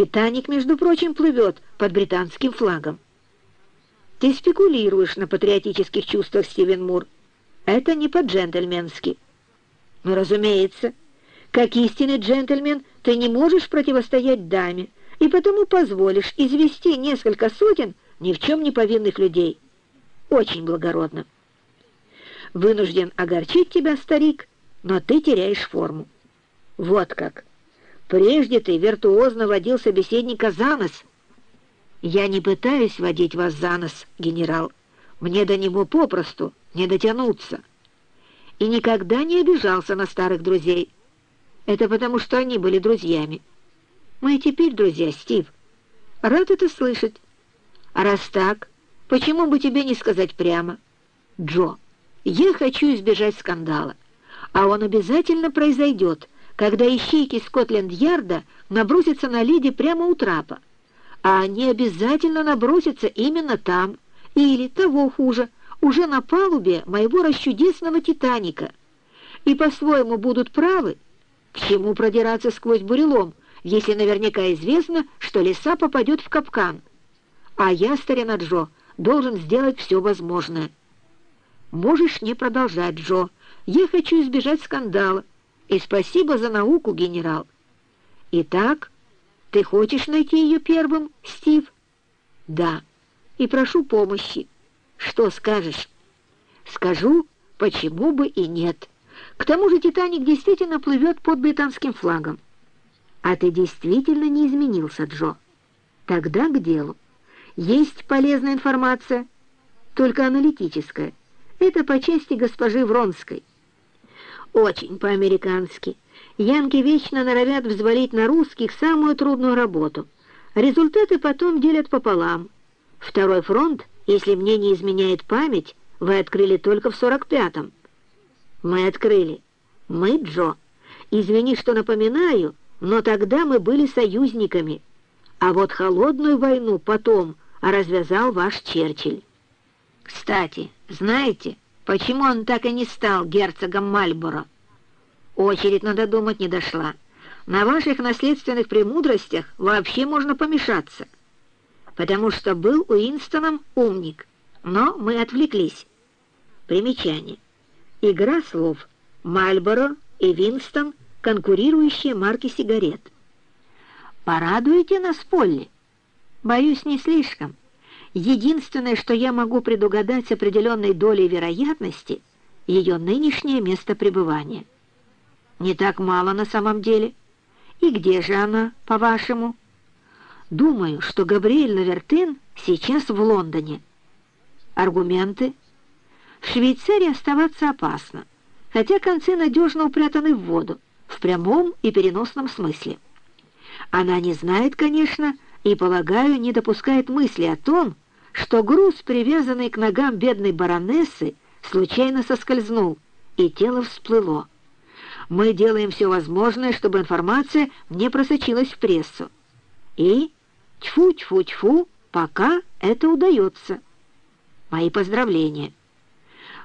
«Титаник», между прочим, плывет под британским флагом. Ты спекулируешь на патриотических чувствах, Стивен Мур. Это не по-джентльменски. Ну, разумеется, как истинный джентльмен ты не можешь противостоять даме, и потому позволишь извести несколько сотен ни в чем не повинных людей. Очень благородно. Вынужден огорчить тебя, старик, но ты теряешь форму. Вот как. Прежде ты виртуозно водил собеседника за нос. Я не пытаюсь водить вас за нос, генерал. Мне до него попросту не дотянуться. И никогда не обижался на старых друзей. Это потому, что они были друзьями. Мы и теперь друзья, Стив. Рад это слышать. А раз так, почему бы тебе не сказать прямо? Джо, я хочу избежать скандала, а он обязательно произойдет, когда ищейки Скотленд-Ярда набросятся на леди прямо у трапа. А они обязательно набросятся именно там, или, того хуже, уже на палубе моего расчудесного «Титаника». И по-своему будут правы, к чему продираться сквозь бурелом, если наверняка известно, что лиса попадет в капкан. А я, старина Джо, должен сделать все возможное. Можешь не продолжать, Джо. Я хочу избежать скандала. И спасибо за науку, генерал. Итак, ты хочешь найти ее первым, Стив? Да. И прошу помощи. Что скажешь? Скажу, почему бы и нет. К тому же «Титаник» действительно плывет под британским флагом. А ты действительно не изменился, Джо. Тогда к делу. Есть полезная информация, только аналитическая. Это по части госпожи Вронской. Очень по-американски. Янки вечно норовят взвалить на русских самую трудную работу. Результаты потом делят пополам. Второй фронт, если мне не изменяет память, вы открыли только в 45-м. Мы открыли. Мы, Джо. Извини, что напоминаю, но тогда мы были союзниками. А вот холодную войну потом развязал ваш Черчилль. Кстати, знаете, почему он так и не стал герцогом Мальборо? Очередь, надо думать, не дошла. На ваших наследственных премудростях вообще можно помешаться. Потому что был Уинстоном умник. Но мы отвлеклись. Примечание. Игра слов. Мальборо и Винстон — конкурирующие марки сигарет. «Порадуете нас, Полли?» «Боюсь, не слишком. Единственное, что я могу предугадать определенной долей вероятности, ее нынешнее место пребывания. Не так мало на самом деле. И где же она, по-вашему?» «Думаю, что Габриэль Навертын сейчас в Лондоне». «Аргументы?» «В Швейцарии оставаться опасно, хотя концы надежно упрятаны в воду в прямом и переносном смысле. Она не знает, конечно, и, полагаю, не допускает мысли о том, что груз, привязанный к ногам бедной баронессы, случайно соскользнул, и тело всплыло. Мы делаем все возможное, чтобы информация не просочилась в прессу. И тьфу-тьфу-тьфу, пока это удается. Мои поздравления.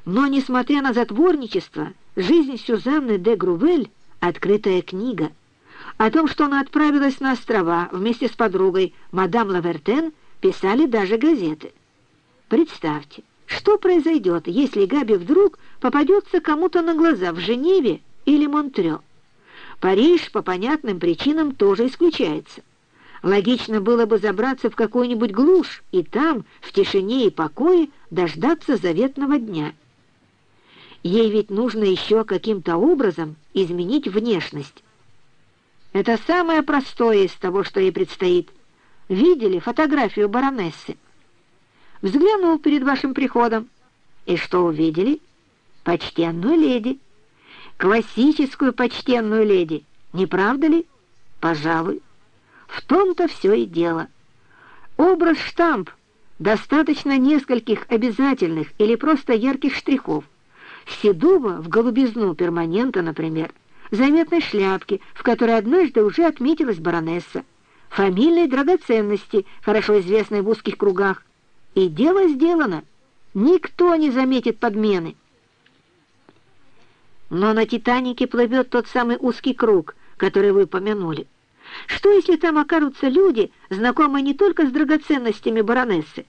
Но, несмотря на затворничество, жизнь Сюзанны де Грувель открытая книга. О том, что она отправилась на острова вместе с подругой мадам Лавертен, писали даже газеты. Представьте, что произойдет, если Габи вдруг попадется кому-то на глаза в Женеве или Монтрё? Париж по понятным причинам тоже исключается. Логично было бы забраться в какую-нибудь глушь и там, в тишине и покое, дождаться заветного дня. Ей ведь нужно еще каким-то образом изменить внешность. Это самое простое из того, что ей предстоит. Видели фотографию баронессы? Взглянул перед вашим приходом. И что увидели? Почтенную леди. Классическую почтенную леди. Не правда ли? Пожалуй. В том-то все и дело. Образ-штамп. Достаточно нескольких обязательных или просто ярких штрихов седого в голубизну перманента, например, заметной шляпки, в которой однажды уже отметилась баронесса, фамильной драгоценности, хорошо известной в узких кругах. И дело сделано. Никто не заметит подмены. Но на «Титанике» плывет тот самый узкий круг, который вы помянули. Что, если там окажутся люди, знакомые не только с драгоценностями баронессы,